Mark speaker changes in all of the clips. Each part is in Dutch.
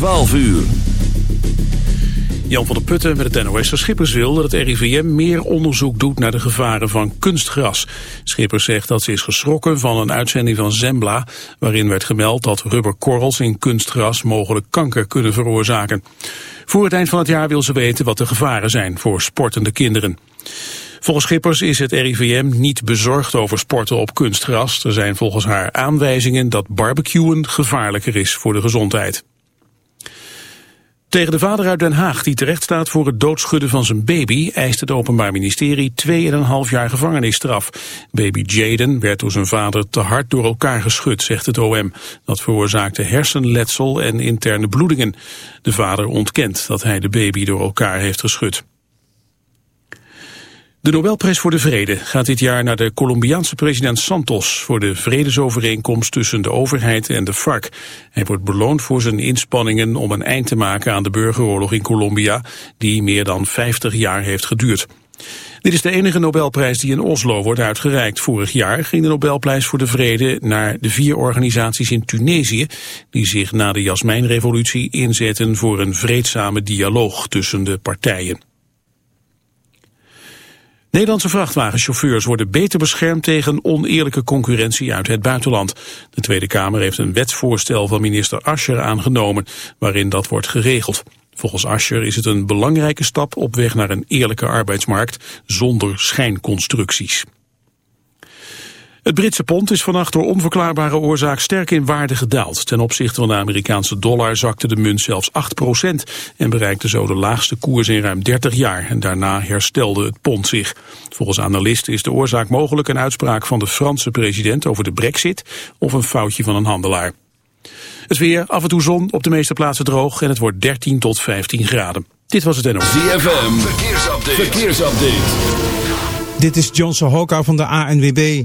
Speaker 1: 12 uur.
Speaker 2: Jan van der Putten met het NOS. Schippers wil dat het RIVM meer onderzoek doet naar de gevaren van kunstgras. Schippers zegt dat ze is geschrokken van een uitzending van Zembla... waarin werd gemeld dat rubberkorrels in kunstgras mogelijk kanker kunnen veroorzaken. Voor het eind van het jaar wil ze weten wat de gevaren zijn voor sportende kinderen. Volgens Schippers is het RIVM niet bezorgd over sporten op kunstgras. Er zijn volgens haar aanwijzingen dat barbecuen gevaarlijker is voor de gezondheid. Tegen de vader uit Den Haag, die terecht staat voor het doodschudden van zijn baby, eist het Openbaar Ministerie 2,5 jaar gevangenisstraf. Baby Jaden werd door zijn vader te hard door elkaar geschud, zegt het OM. Dat veroorzaakte hersenletsel en interne bloedingen. De vader ontkent dat hij de baby door elkaar heeft geschud. De Nobelprijs voor de Vrede gaat dit jaar naar de Colombiaanse president Santos voor de vredesovereenkomst tussen de overheid en de FARC. Hij wordt beloond voor zijn inspanningen om een eind te maken aan de burgeroorlog in Colombia, die meer dan 50 jaar heeft geduurd. Dit is de enige Nobelprijs die in Oslo wordt uitgereikt. Vorig jaar ging de Nobelprijs voor de Vrede naar de vier organisaties in Tunesië... die zich na de Jasmijnrevolutie inzetten voor een vreedzame dialoog tussen de partijen. Nederlandse vrachtwagenchauffeurs worden beter beschermd tegen oneerlijke concurrentie uit het buitenland. De Tweede Kamer heeft een wetsvoorstel van minister Ascher aangenomen waarin dat wordt geregeld. Volgens Ascher is het een belangrijke stap op weg naar een eerlijke arbeidsmarkt zonder schijnconstructies. Het Britse pond is vannacht door onverklaarbare oorzaak sterk in waarde gedaald. Ten opzichte van de Amerikaanse dollar zakte de munt zelfs 8% en bereikte zo de laagste koers in ruim 30 jaar. En daarna herstelde het pond zich. Volgens analisten is de oorzaak mogelijk een uitspraak van de Franse president over de brexit of een foutje van een handelaar. Het weer, af en toe zon, op de meeste plaatsen droog en het wordt 13 tot 15 graden. Dit was het NOS.
Speaker 1: ZFM, verkeersupdate. verkeersupdate.
Speaker 3: Dit is Johnson Hoka van de ANWB.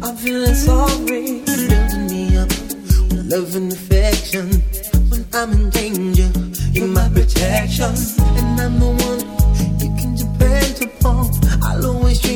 Speaker 4: I'm feeling sorry, building me up with love and affection. When I'm in danger, you're my protection, and I'm the one you can depend upon. I'll always.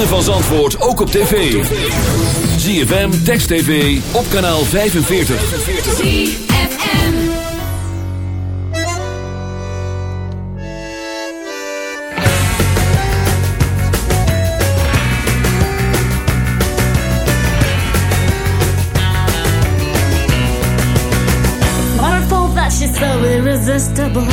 Speaker 1: ritme van Zandvoort ook op tv. ZFM, Text TV, op kanaal 45.
Speaker 5: ZFM Marvel, that she's so irresistible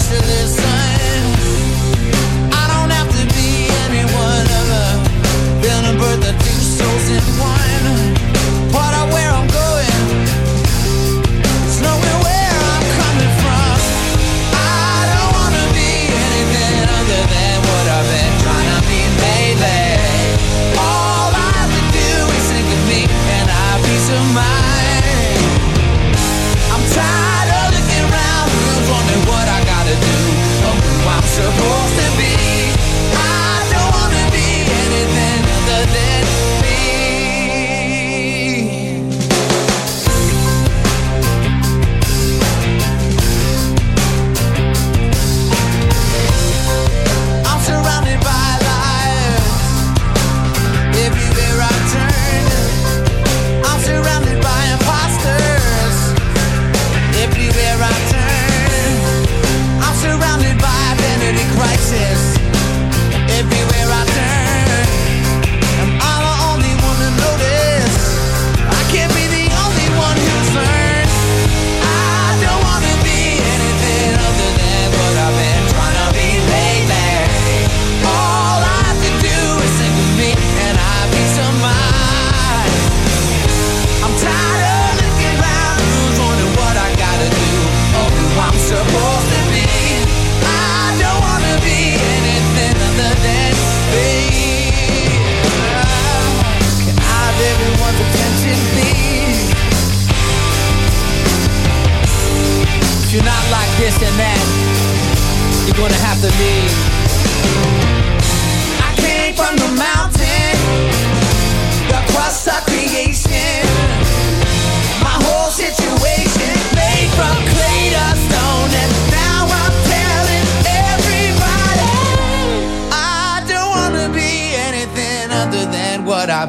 Speaker 6: specialist.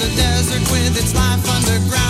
Speaker 7: The a desert with
Speaker 8: its life underground.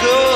Speaker 9: go.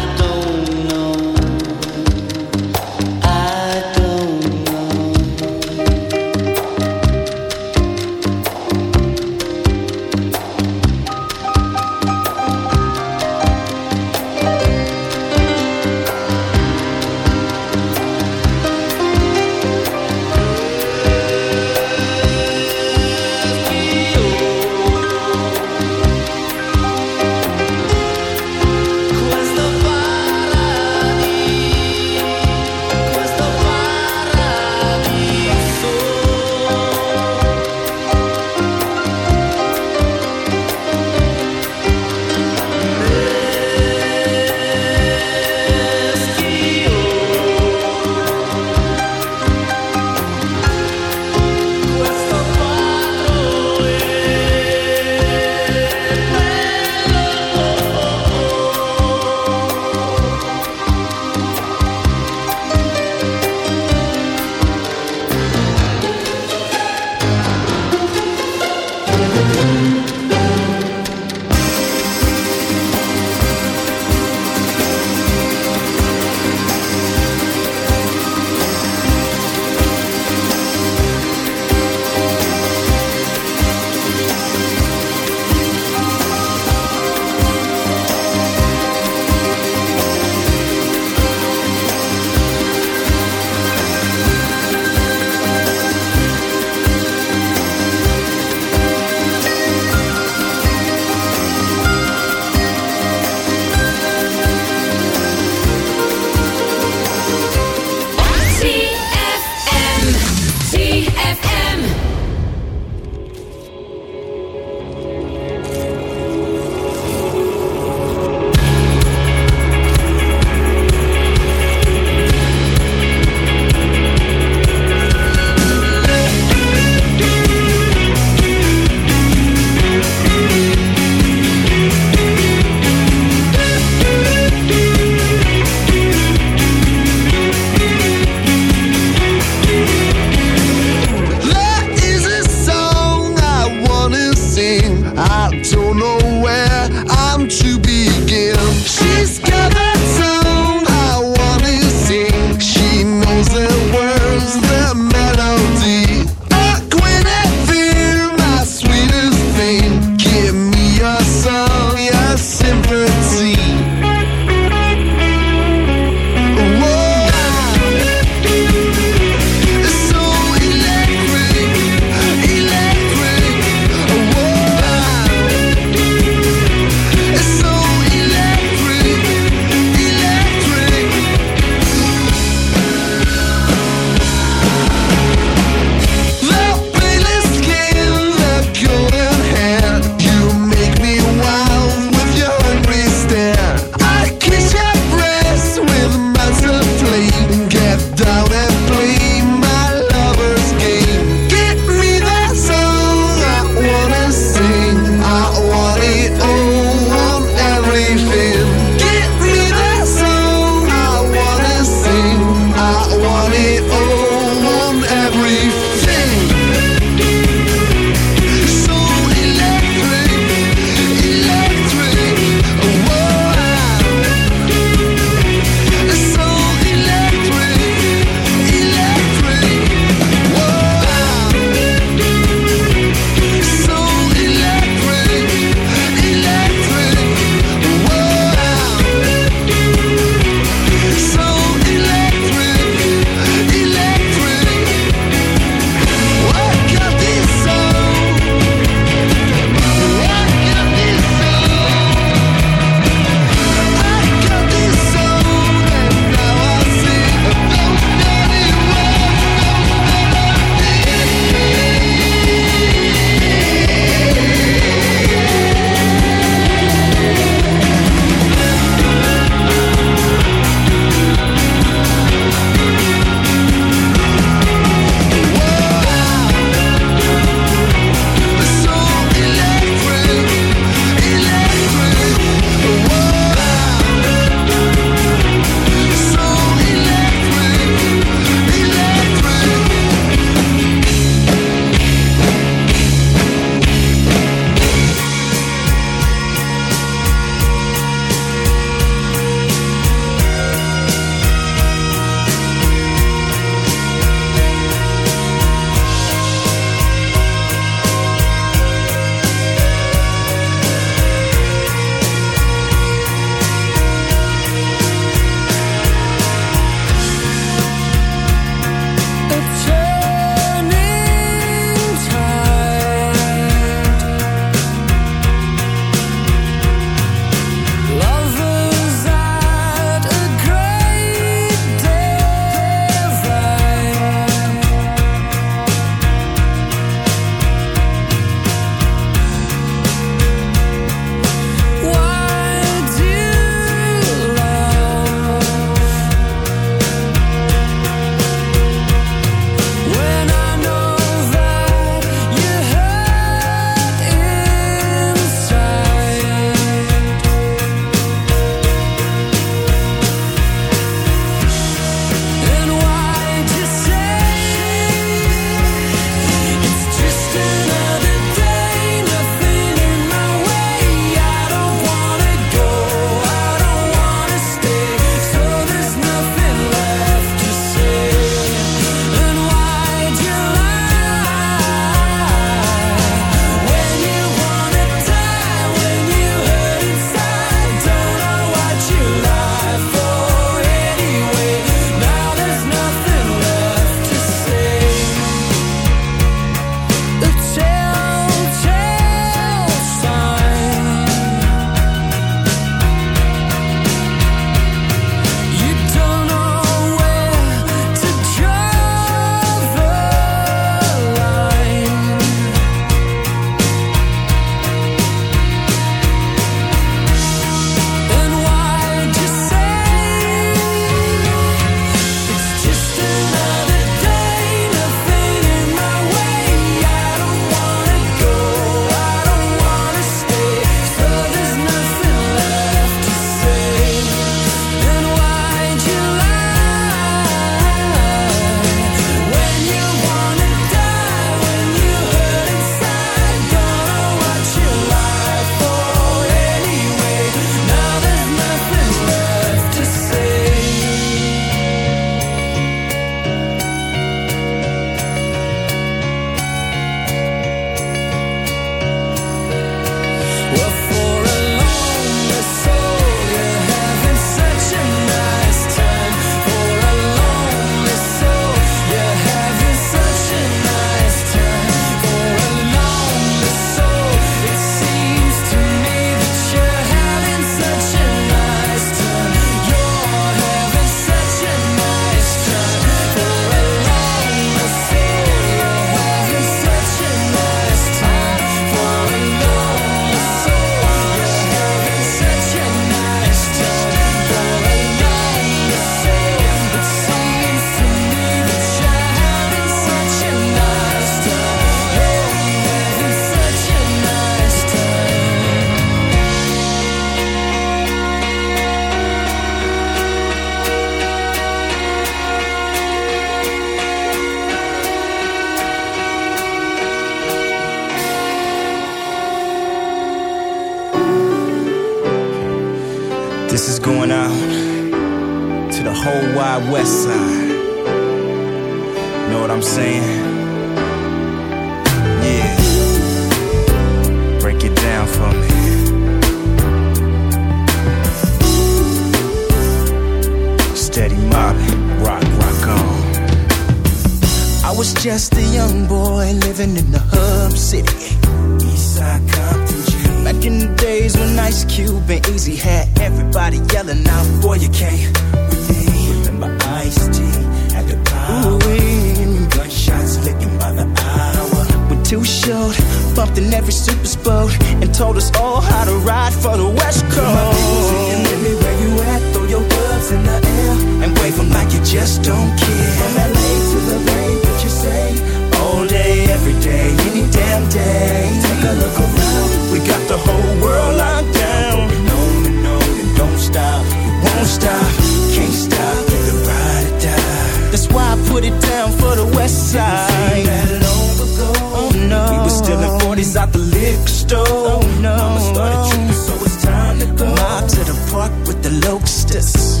Speaker 9: Stop, can't stop. Either ride or die. That's why I put it down for the West Side. That long ago. Oh no, we were still in 40s out the liquor store. Oh no, Mama started tripping, so it's time to go. Mob to the park with the locusts.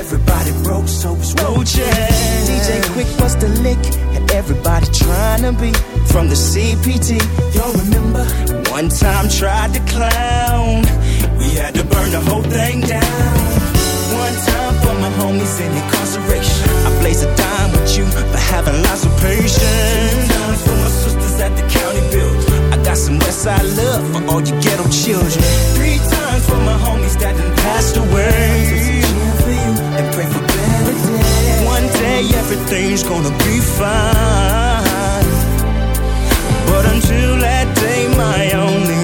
Speaker 9: Everybody broke, so it's roaches. DJ Quick was the lick, and everybody trying to be from the CPT. Y'all remember? One time tried to clown. We had to burn the whole thing down. Incarceration. I blaze a dime with you for having lots of patience. For my sisters at the county build. I got some Westside love for all you ghetto children. Three times for my homies that done passed away. And pray for better days. One day everything's gonna be fine. But until that day, my only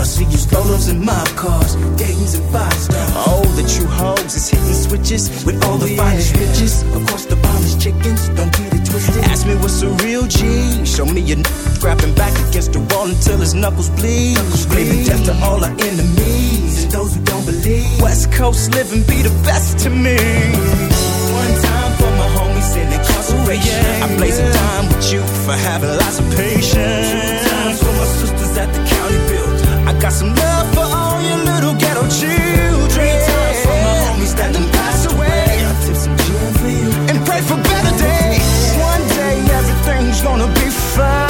Speaker 9: I see is rollers and mob cars, Dayton's and five stars. Oh, the true hoes is hitting switches with all the finest bitches. Of course, the finest chickens, don't get it twisted. Ask me what's a real G. Show me a n- grabbing back against the wall until his knuckles bleed. Screaming death to all our enemies and those who don't believe. West Coast living be the best to me. One time for my homies in incarceration. I blaze a time with you for having lots of patience. Got some love for all your little ghetto children. Three times for my homies that done passed away. I tip some gin for you and pray for better days. One day everything's gonna be fine.